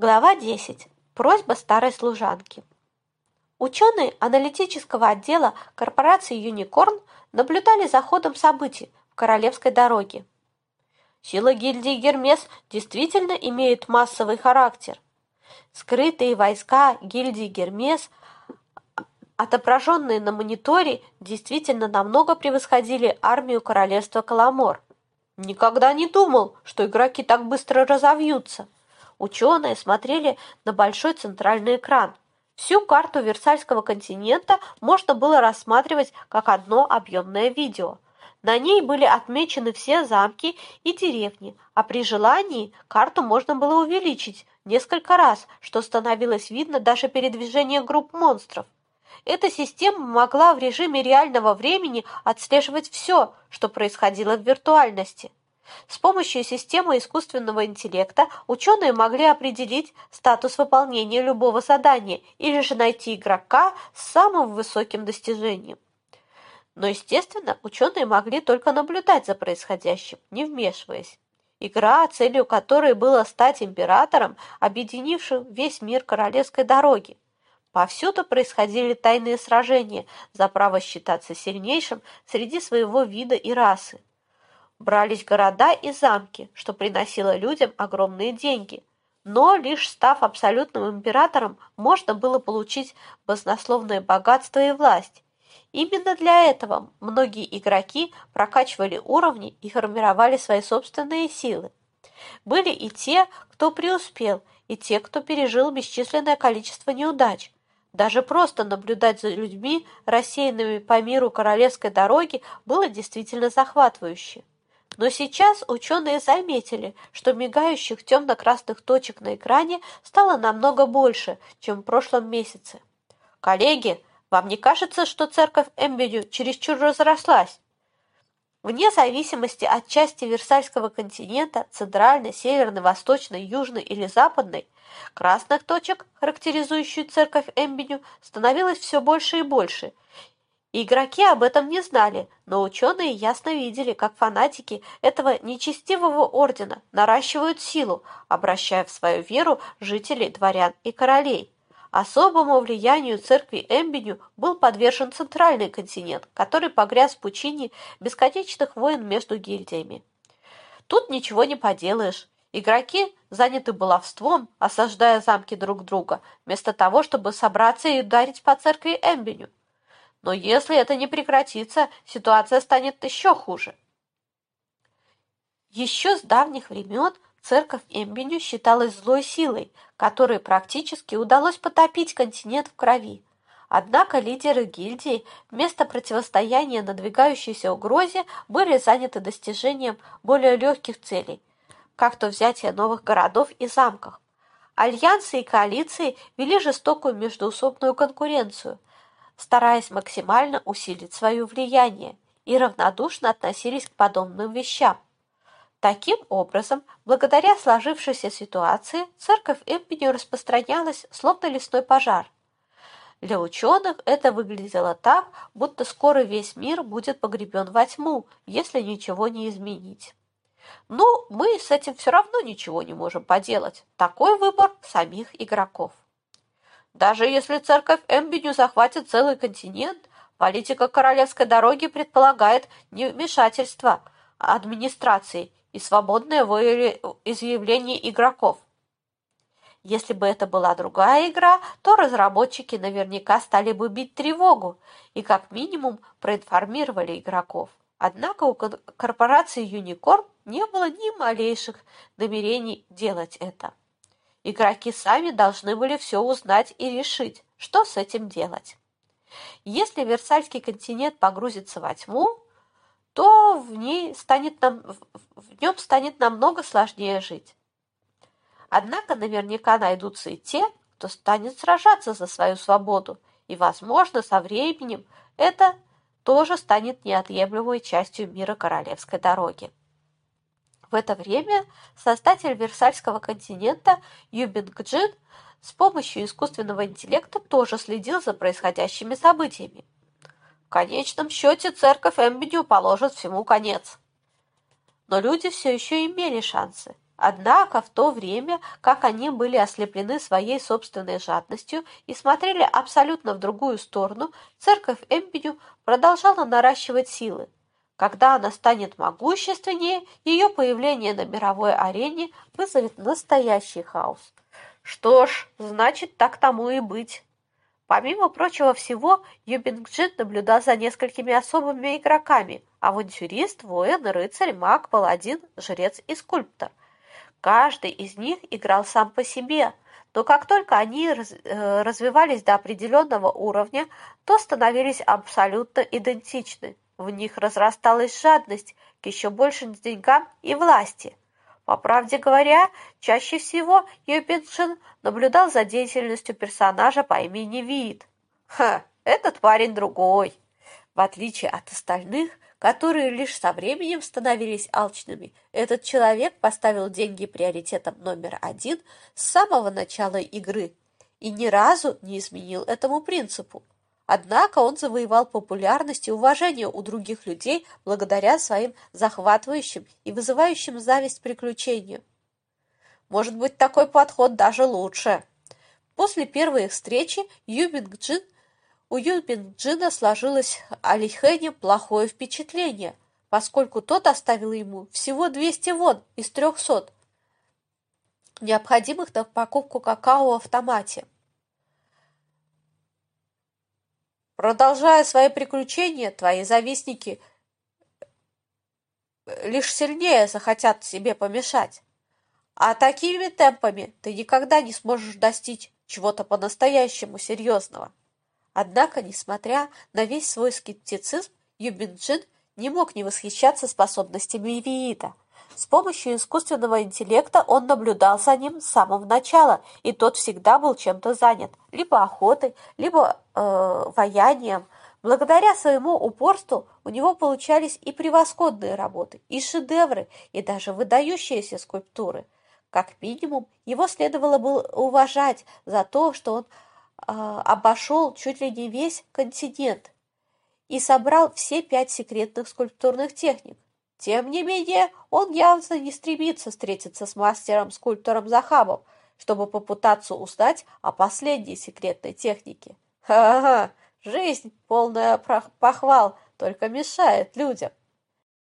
Глава 10. Просьба старой служанки. Ученые аналитического отдела корпорации «Юникорн» наблюдали за ходом событий в Королевской дороге. Сила гильдии Гермес действительно имеет массовый характер. Скрытые войска гильдии Гермес, отображенные на мониторе, действительно намного превосходили армию королевства Каламор. Никогда не думал, что игроки так быстро разовьются. Ученые смотрели на большой центральный экран. Всю карту Версальского континента можно было рассматривать как одно объемное видео. На ней были отмечены все замки и деревни, а при желании карту можно было увеличить несколько раз, что становилось видно даже передвижение групп монстров. Эта система могла в режиме реального времени отслеживать все, что происходило в виртуальности. С помощью системы искусственного интеллекта ученые могли определить статус выполнения любого задания или же найти игрока с самым высоким достижением. Но, естественно, ученые могли только наблюдать за происходящим, не вмешиваясь. Игра, целью которой было стать императором, объединившим весь мир королевской дороги. Повсюду происходили тайные сражения за право считаться сильнейшим среди своего вида и расы брались города и замки, что приносило людям огромные деньги. Но лишь став абсолютным императором, можно было получить баснословное богатство и власть. Именно для этого многие игроки прокачивали уровни и формировали свои собственные силы. Были и те, кто преуспел, и те, кто пережил бесчисленное количество неудач. Даже просто наблюдать за людьми, рассеянными по миру королевской дороги, было действительно захватывающе. Но сейчас ученые заметили, что мигающих темно-красных точек на экране стало намного больше, чем в прошлом месяце. «Коллеги, вам не кажется, что церковь Эмбедю чересчур разрослась?» Вне зависимости от части Версальского континента, центральной, северной, восточной, южной или западной, красных точек, характеризующих церковь Эмбеню, становилось все больше и больше – Игроки об этом не знали, но ученые ясно видели, как фанатики этого нечестивого ордена наращивают силу, обращая в свою веру жителей, дворян и королей. Особому влиянию церкви Эмбеню был подвержен центральный континент, который погряз в пучине бесконечных войн между гильдиями. Тут ничего не поделаешь. Игроки заняты баловством, осаждая замки друг друга, вместо того, чтобы собраться и ударить по церкви Эмбеню. Но если это не прекратится, ситуация станет еще хуже. Еще с давних времен церковь Эмбеню считалась злой силой, которой практически удалось потопить континент в крови. Однако лидеры гильдии вместо противостояния надвигающейся угрозе были заняты достижением более легких целей, как то взятие новых городов и замков. Альянсы и коалиции вели жестокую междуусобную конкуренцию, стараясь максимально усилить свое влияние, и равнодушно относились к подобным вещам. Таким образом, благодаря сложившейся ситуации, церковь Эмпеню распространялась, словно лесной пожар. Для ученых это выглядело так, будто скоро весь мир будет погребен во тьму, если ничего не изменить. Но мы с этим все равно ничего не можем поделать. Такой выбор самих игроков. Даже если церковь Эмбеню захватит целый континент, политика королевской дороги предполагает невмешательство администрации и свободное изъявление игроков. Если бы это была другая игра, то разработчики наверняка стали бы бить тревогу и как минимум проинформировали игроков. Однако у корпорации Unicorn не было ни малейших намерений делать это. Игроки сами должны были все узнать и решить, что с этим делать. Если Версальский континент погрузится во тьму, то в, ней станет нам, в нем станет намного сложнее жить. Однако наверняка найдутся и те, кто станет сражаться за свою свободу, и, возможно, со временем это тоже станет неотъемлемой частью мира королевской дороги. В это время создатель Версальского континента Юбинг Джин с помощью искусственного интеллекта тоже следил за происходящими событиями. В конечном счете церковь Эмбидю положит всему конец. Но люди все еще имели шансы. Однако в то время, как они были ослеплены своей собственной жадностью и смотрели абсолютно в другую сторону, церковь Эмпеню продолжала наращивать силы. Когда она станет могущественнее, ее появление на мировой арене вызовет настоящий хаос. Что ж, значит, так тому и быть. Помимо прочего всего, Юбингджин наблюдал за несколькими особыми игроками – авантюрист, воин, рыцарь, маг, паладин, жрец и скульптор. Каждый из них играл сам по себе, но как только они раз, э, развивались до определенного уровня, то становились абсолютно идентичны. В них разрасталась жадность к еще большим деньгам и власти. По правде говоря, чаще всего Юбиншин наблюдал за деятельностью персонажа по имени Вид. Ха, этот парень другой. В отличие от остальных, которые лишь со временем становились алчными. Этот человек поставил деньги приоритетом номер один с самого начала игры и ни разу не изменил этому принципу. Однако он завоевал популярность и уважение у других людей благодаря своим захватывающим и вызывающим зависть приключениям. Может быть, такой подход даже лучше. После первой их встречи Юбинг Джин – у Юнбин-Джина сложилось о Лихене плохое впечатление, поскольку тот оставил ему всего 200 вон из 300, необходимых на покупку какао в автомате. Продолжая свои приключения, твои завистники лишь сильнее захотят себе помешать. А такими темпами ты никогда не сможешь достичь чего-то по-настоящему серьезного. Однако, несмотря на весь свой скептицизм, Юбинджин не мог не восхищаться способностями Виита. С помощью искусственного интеллекта он наблюдал за ним с самого начала, и тот всегда был чем-то занят, либо охотой, либо э, ваянием. Благодаря своему упорству у него получались и превосходные работы, и шедевры, и даже выдающиеся скульптуры. Как минимум, его следовало было уважать за то, что он а, обошел чуть ли не весь континент и собрал все пять секретных скульптурных техник. Тем не менее, он явно не стремится встретиться с мастером-скульптором Захабом, чтобы попытаться узнать о последней секретной технике. Ха-ха! Жизнь, полная похвал, только мешает людям.